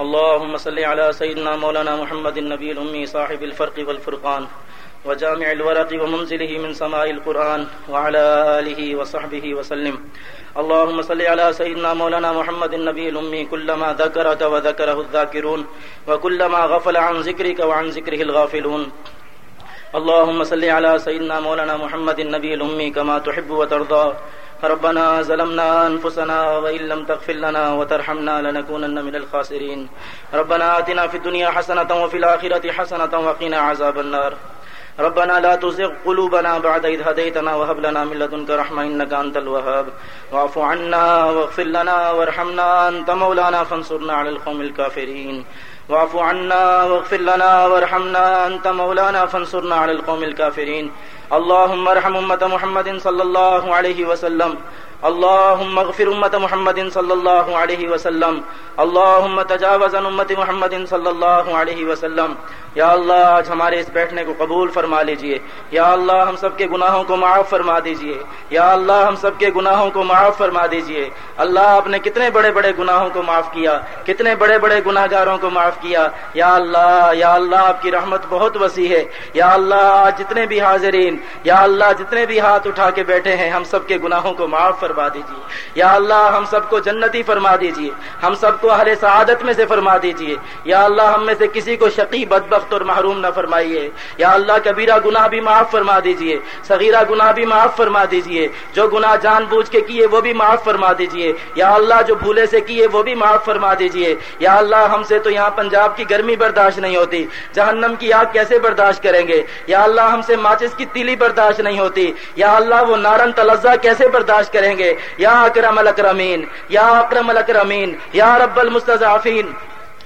اللهم صل على سيدنا مولانا محمد النبي الأمي، صاحب الفرق والفرقان، وجامع الورق ومنزله من سماء القرآن، وعلى آله وصحبه وسلم. اللهم صل على سيدنا مولانا محمد النبي الأمي، كلما ذكرك وذكره الذاكرون، وكلما غفل عن ذكرك وعن ذكره الغافلون. اللهم صل على سيدنا مولانا محمد النبي الأمي كما تحب وترضى. ربنا ظلمنا أنفسنا وإن لم تغفر لنا وترحمنا لنكونن من الخاسرين. ربنا آتنا في الدنيا حسنة وفي الآخرة حسنة وقنا عذاب النار. ربنا لا تزغ قلوبنا بعد إذ هديتنا وهب لنا من لدنك رحمة إنك أنت الوهاب. واعف عنا واغفر لنا وارحمنا أنت مولانا فانصرنا على القوم الكافرين. واعف عنا واغفر لنا وارحمنا أنت مولانا فانصرنا على القوم الكافرين. اللهم ارحم امه محمد صلى الله عليه وسلم. اللهم اغفر امت محمد صلی اللہ علیہ وسلم. اللهم تجاوز عن امت محمد صلی اللہ علیہ وسلم. یا اللہ، آج ہمارے اس بیٹھنے کو قبول فرما لیجیے. یا اللہ، ہم سب کے گناہوں کو معاف فرما دیجیے. یا اللہ، ہم سب کے گناہوں کو معاف فرما دیجیے. اللہ، آپ نے کتنے بڑے بڑے گناہوں کو معاف کیا، کتنے بڑے بڑے گناہ گاروں کو معاف کیا. یا اللہ یا اللہ، آپ کی رحمت بہت وسیع ہے. یا اللہ، آج جتنے بھی حاضرین، یا اللہ، جتنے بھی ہاتھ اٹھا کے بیٹھے ہیں، ہم سب کے گناہوں کو معاف فرما فرما دیجیے یا اللہ، ہم سب کو جنتی فرما دیجیے ہم سب کو اہل سعادت میں سے فرما دیجیے یا اللہ، ہم میں سے کسی کو شقی، بدبخت اور محروم نہ فرمائیے۔ یا اللہ، کبیرہ گناہ بھی معاف فرما دیجیے صغیرہ گناہ بھی معاف فرما دیجیے جو گناہ جان بوجھ کے کیے، وہ بھی معاف فرما دیجیے یا اللہ، جو بھولے سے کیے، وہ بھی معاف فرما دیجیے یا اللہ، ہم سے تو یہاں پنجاب کی گرمی برداشت نہیں ہوتی۔ جہنم کی آگ کیسے برداشت کریں گے؟ یا اللہ، ہم سے ماچس کی تیلی برداشت نہیں ہوتی۔ یا اللہ، وہ نارن تلزہ کیسے برداشت کریں گے؟ یا اکرم الاکرمین یا اکرم الاکرمین یا رب المستضعفین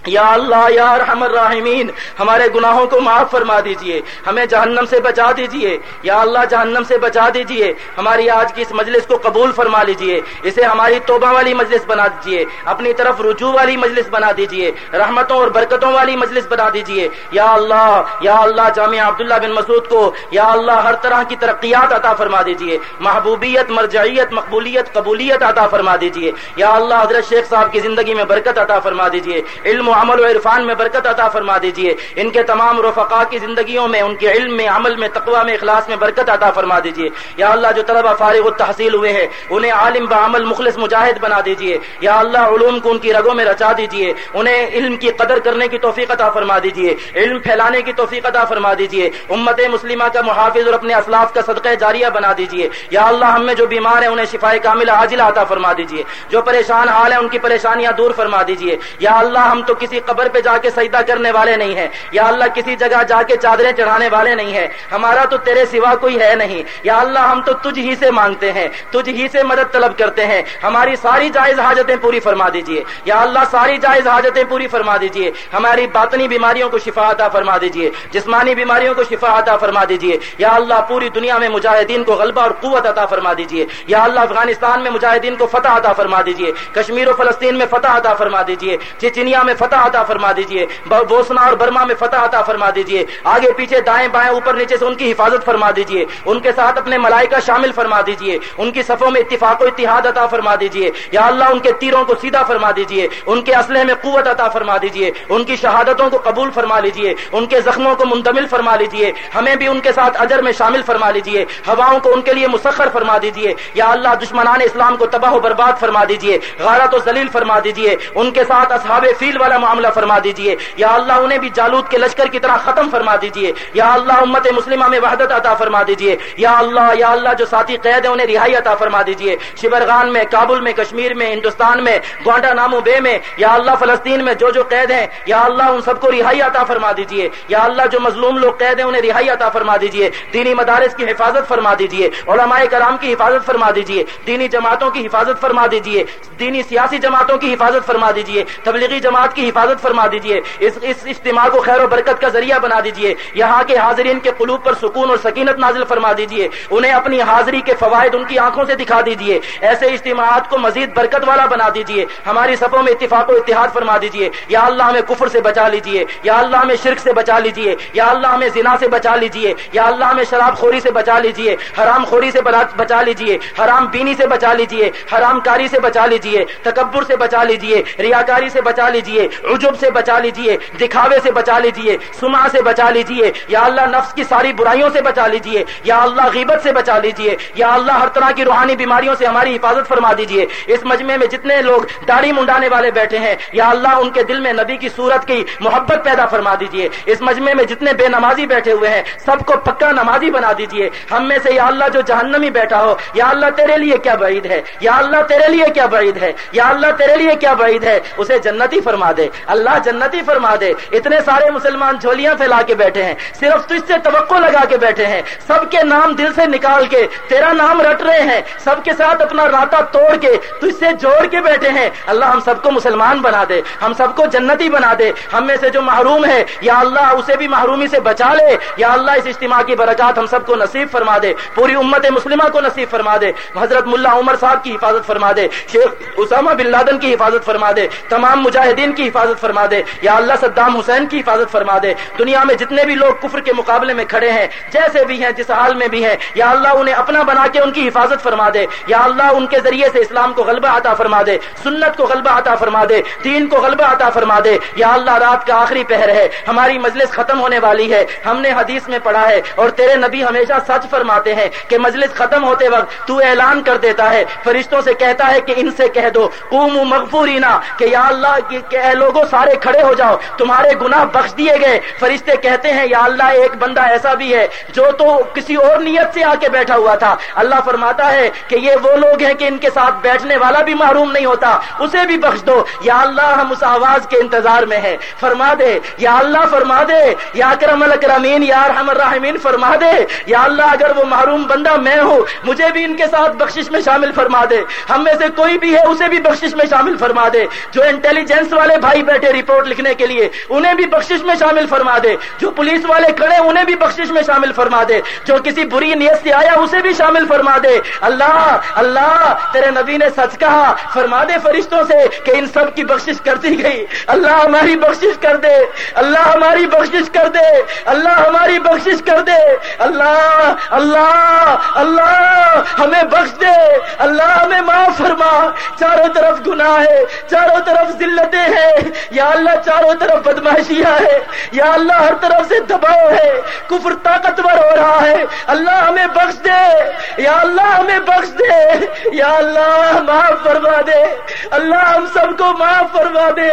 یا اللہ یا رحم الراحمین ہمارے گناہوں کو معاف فرما دیجیے، ہمیں جہنم سے بچا دیجیے، یا اللہ جہنم سے بچا دیجیے، ہماری آج کی اس مجلس کو قبول فرما لیجیے، اسے ہماری توبہ والی مجلس بنا دیجیے، اپنی طرف رجوع والی مجلس بنا دیجیے، رحمتوں اور برکتوں والی مجلس بنا دیجیے، یا اللہ یا اللہ جامعہ عبداللہ بن مسعود کو، یا اللہ ہر طرح کی ترقیات عطا فرما دیجیے، محبوبیت، مرجعیت، مقبولیت، قبولیت عطا فرما دیجیے، یا اللہ حضرت شیخ صاحب کی زندگی میں برکت عطا فرما دیجیے، علم عمل و عرفان میں برکت عطا فرما دیجیے ان کے تمام رفقا کی زندگیوں میں، ان کے علم میں، عمل میں تقوا میں، اخلاص میں برکت عطا فرما دیجیے یا اللہ جو طلبہ فارغ التحصیل ہوئے ہیں، انہیں عالم بعمل مخلص مجاہد بنا دیجیے یا اللہ علوم کو ان کی رگوں میں رچا دیجیے انہیں علم کی قدر کرنے کی توفیق عطا فرما دیجیے علم پھیلانے کی توفیق عطا فرما دیجیے امت مسلمہ کا محافظ اور اپنے اسلاف کا صدقہ جاریہ بنا دیجیے یا اللہ ہم میں جو بیمار ہیں، انہیں شفا کامل عاجلہ عطا فرما دیجیے جو پریشان حال ہیں، ان کی پریشانیاں دور فرما دیجیے یا اللہ ہم تو کسی قبر پہ جا کے سجدہ کرنے والے نہیں ہیں۔ یا اللہ کسی جگہ جا کے چادریں چڑھانے والے نہیں ہیں۔ ہمارا تو تیرے سوا کوئی ہے نہیں۔ یا اللہ ہم تو تجھ ہی سے مانگتے ہیں۔ تجھ ہی سے مدد طلب کرتے ہیں۔ ہماری ساری جائز حاجتیں پوری فرما دیجیے یا اللہ ساری جائز حاجتیں پوری فرما دیجیے ہماری باطنی بیماریوں کو شفا عطا فرما دیجیے جسمانی بیماریوں کو شفا عطا فرما دیجیے یا اللہ پوری دنیا میں مجاہدین کو غلبہ اور قوت عطا فرما دیجیے یا اللہ افغانستان میں مجاہدین کو فتح عطا فرما دیجیے کشمیر و فلسطین میں فتح عطا فرما دیجیے چچنیا میں فتح فتح عطا فرما دیجیے بوسنا اور برما میں فتح عطا فرما دیجیے آگے پیچھے دائیں بائیں اوپر نیچے سے ان کی حفاظت فرما دیجیے ان کے ساتھ اپنے ملائکہ شامل فرما دیجیے ان کی صفوں میں اتفاق و اتحاد عطا فرما دیجیے یا اللہ ان کے تیروں کو سیدھا فرما دیجیے ان کے اسلحے میں قوت عطا فرما دیجیے ان کی شہادتوں کو قبول فرما لیجیے ان کے زخموں کو منتمل فرما لیجیے ہمیں بھی ان کے ساتھ اجر میں شامل فرما لیجیے ہواؤں کو ان کے لیے مسخر فرما دیجیے یا اللہ دشمنان اسلام کو تباہ و برباد فرما دیجیے غارت و ذلیل فرما دیجیے ان کے ساتھ اصحاب فیل والا معاملہ فرما دیجیے یا اللہ انہیں بھی جالود کے لشکر کی طرح ختم فرما دیجیے یا اللہ امت مسلمہ میں وحدت عطا فرما دیجیے یا اللہ یا اللہ جو ساتھی قید ہے انہیں رہائی عطا فرما دیجیے شبرغان میں کابل میں کشمیر میں ہندوستان میں گوانڈا نامو بے میں یا اللہ فلسطین میں جو جو قید ہیں یا اللہ ان سب کو رہائی عطا فرما دیجیے یا اللہ جو مظلوم لوگ قید ہیں انہیں رہائی عطا فرما دیجیے دینی مدارس کی حفاظت فرما دیجیے علماء کرام کی حفاظت فرما دیجیے دینی جماعتوں کی حفاظت فرما دیجیے دینی سیاسی جماعتوں کی حفاظت فرما دیجیے تبلیغی جماعت کی حفاظت فرما دیجیے اس اس اجتماع کو خیر و برکت کا ذریعہ بنا دیجیے یہاں کے حاضرین کے قلوب پر سکون اور سکینت نازل فرما دیجیے انہیں اپنی حاضری کے فوائد ان کی آنکھوں سے دکھا دیجیے ایسے اجتماعات کو مزید برکت والا بنا دیجیے ہماری صفوں میں اتفاق و اتحاد فرما دیجیے یا اللہ ہمیں کفر سے بچا لیجیے یا اللہ ہمیں شرک سے بچا لیجیے یا اللہ ہمیں زنا سے بچا لیجیے یا اللہ ہمیں شراب خوری سے بچا لیجیے حرام خوری سے بچا لیجیے حرام بینی سے بچا لیجیے حرام کاری سے بچا لیجیے تکبر سے بچا لیجیے ریاکاری سے بچا لیجیے عجب سے بچا لیجیے، دکھاوے سے بچا لیجیے، سما سے بچا لیجیے، یا اللہ نفس کی ساری برائیوں سے بچا لیجیے، یا اللہ غیبت سے بچا لیجیے، یا اللہ ہر طرح کی روحانی بیماریوں سے ہماری حفاظت فرما دیجیے۔ اس مجمع میں جتنے لوگ داڑھی منڈانے والے بیٹھے ہیں، یا اللہ ان کے دل میں نبی کی صورت کی محبت پیدا فرما دیجیے۔ اس مجمع میں جتنے بے نمازی بیٹھے ہوئے ہیں، سب کو پکا نمازی بنا دیجیے۔ ہم میں سے یا اللہ جو جہنمی بیٹھا ہو، یا اللہ تیرے لیے کیا بعید ہے؟ یا اللہ تیرے لیے کیا بعید ہے؟ یا اللہ تیرے لیے کیا بعید ہے؟ اسے جنتی فرما دے۔ اللہ جنتی فرما دے۔ اتنے سارے مسلمان جھولیاں پھیلا کے بیٹھے ہیں۔ صرف تجھ سے توقع لگا کے بیٹھے ہیں۔ سب کے نام دل سے نکال کے تیرا نام رٹ رہے ہیں۔ سب کے ساتھ اپنا راتا توڑ کے تجھ سے جوڑ کے بیٹھے ہیں۔ اللہ ہم سب کو مسلمان بنا دے۔ ہم سب کو جنتی بنا دے۔ ہم میں سے جو محروم ہے، یا اللہ اسے بھی محرومی سے بچا لے، یا اللہ اس اجتماع کی برکات ہم سب کو نصیب فرما دے۔ پوری امت مسلمہ کو نصیب فرما دے۔ حضرت ملا عمر صاحب کی حفاظت فرما دے۔ شیخ اسامہ بن لادن کی حفاظت فرما دے۔ تمام مجاہدین کی حفاظت فرما دے۔ یا اللہ صدام حسین کی حفاظت فرما دے۔ دنیا میں جتنے بھی لوگ کفر کے مقابلے میں کھڑے ہیں، جیسے بھی ہیں، جس حال میں بھی ہیں، یا اللہ انہیں اپنا بنا کے ان کی حفاظت فرما دے۔ یا اللہ ان کے ذریعے سے اسلام کو غلبہ عطا فرما دے، سنت کو غلبہ عطا فرما دے، دین کو غلبہ عطا فرما دے۔ یا اللہ، رات کا آخری پہر ہے، ہماری مجلس ختم ہونے والی ہے، ہم نے حدیث میں پڑھا ہے، اور تیرے نبی ہمیشہ سچ فرماتے ہیں کہ مجلس ختم ہوتے وقت تو اعلان کر دیتا ہے، فرشتوں سے کہتا ہے کہ ان سے کہہ دو۔ قوم مغفورینا، کہ یا اللہ، کہ اے لوگوں سارے کھڑے ہو جاؤ، تمہارے گناہ بخش دیے گئے۔ فرشتے کہتے ہیں، یا اللہ، ایک بندہ ایسا بھی ہے جو تو کسی اور نیت سے آ کے بیٹھا ہوا تھا۔ اللہ فرماتا ہے کہ یہ وہ لوگ ہیں کہ ان کے ساتھ بیٹھنے والا بھی محروم نہیں ہوتا، اسے بھی بخش دو۔ یا اللہ، ہم اس آواز کے انتظار میں ہے فرما دے، یا اللہ، فرما دے۔ یا کرم الکرمین یا رحم الرحمین فرما دے۔ یا اللہ، اگر وہ محروم بندہ میں ہوں، مجھے بھی ان کے ساتھ بخشش میں شامل فرما دے۔ ہم میں سے کوئی بھی ہے، اسے بھی بخشش میں شامل فرما دے۔ جو انٹیلیجنس والے بھائی بیٹھے رپورٹ لکھنے کے لیے، انہیں بھی بخشش میں شامل فرما دے۔ جو پولیس والے کھڑے انہیں بھی بخشش میں شامل فرما دے۔ جو کسی بری نیت سے آیا، اسے بھی شامل فرما دے۔ اللہ اللہ، تیرے نبی نے سچ کہا۔ فرما دے فرشتوں سے کہ ان سب کی بخشش کر دی گئی۔ اللہ ہماری بخشش کر دے۔ اللہ ہماری بخشش کر دے۔ اللہ ہماری بخشش کر دے۔ اللہ اللہ اللہ، ہمیں بخش دے۔ اللہ ہمیں معاف فرما۔ چاروں طرف گناہ ہے، چاروں طرف ذلتیں ہیں۔ یا اللہ چاروں طرف بدماشیاں ہے یا اللہ ہر طرف سے دباؤ ہے، کفر طاقتور ہو رہا ہے، اللہ ہمیں بخش دے، یا اللہ ہمیں بخش دے، یا اللہ معاف فرما دے، اللہ ہم سب کو معاف فرما دے،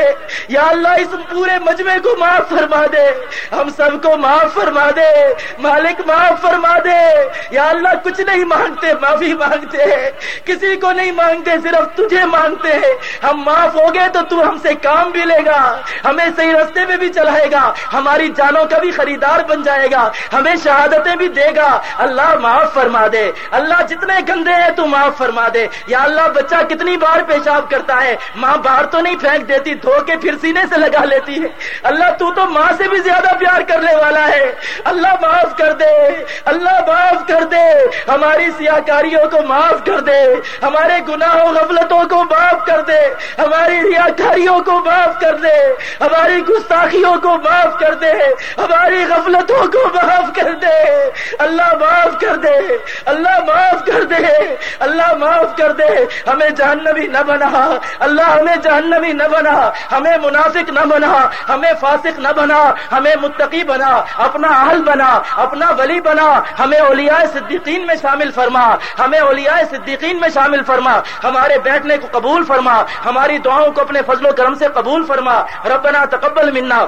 یا اللہ اس پورے مجمع کو معاف فرما دے، ہم سب کو معاف فرما دے، مالک معاف فرما دے، یا اللہ کچھ نہیں مانگتے، معافی مانگتے ہیں، کسی کو نہیں مانگتے، صرف تجھے مانگتے ہیں، ہم معاف ہو گئے تو تو ہم سے کام بھی لے گا، ہمیں صحیح رستے میں بھی چلائے گا، ہماری جانوں کا بھی خریدار بن جائے گا، ہمیں شہادتیں بھی دے گا۔ اللہ معاف فرما دے۔ اللہ جتنے گندے ہیں تو معاف فرما دے۔ یا اللہ بچہ کتنی بار پیشاب کرتا ہے؟ ماں باہر تو نہیں پھینک دیتی، دھو کے پھر سینے سے لگا لیتی ہے۔ اللہ تو تو ماں سے بھی زیادہ پیار کرنے والا ہے۔ اللہ معاف کر دے۔ اللہ معاف کر دے۔ ہماری سیاہ کاریوں کو معاف کر دے۔ ہمارے گناہوں، غفلتوں کو معاف کر دے۔ ہماری ریاکاریوں کو معاف معاف کر دے۔ ہماری گستاخیوں کو معاف کر دے۔ ہماری غفلتوں کو معاف کر دے۔ اللہ معاف کر دے۔ اللہ معاف کر دے۔ اللہ معاف کر دے۔ ہمیں جہنمی نہ بنا۔ اللہ ہمیں جہنمی نہ بنا۔ ہمیں منافق نہ بنا۔ ہمیں فاسق نہ بنا۔ ہمیں متقی بنا۔ اپنا اہل بنا۔ اپنا ولی بنا۔ ہمیں اولیاء صدیقین میں شامل فرما۔ ہمیں اولیاء صدیقین میں شامل فرما۔ ہمارے بیٹھنے کو قبول فرما۔ ہماری دعاؤں کو اپنے فضل و کرم سے قبول فرما ربنا تقبل منا.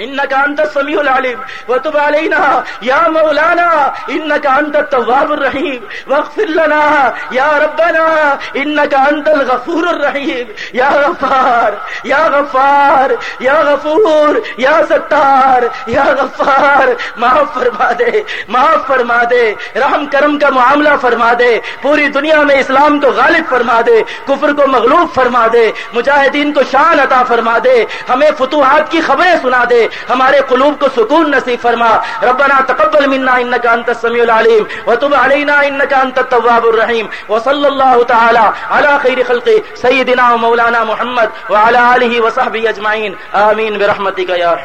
انك انت السميع العليم. وتب علينا يا مولانا انك انت التواب الرحيم. واغفر لنا يا ربنا انك انت الغفور الرحيم. يا غفار يا غفار، يا غفور، يا ستار، يا غفار. معاف فرما دے، معاف فرما دے. رحم کرم کا معاملہ فرما دے. پوری دنیا میں اسلام کو غالب فرما دے. کفر کو مغلوب فرما دے. مجاہدین کو شان عطا فرما دے. ہمیں فتوحات کی خبریں سنا دے. ہمارے قلوب کو سکون نصیب فرما۔ ربنا تقبل منا انك انت السميع العليم وتب علينا انك انت التواب الرحيم وصلى الله تعالى على خير خلق سيدنا ومولانا محمد وعلى اله وصحبه اجمعين امين برحمتك يا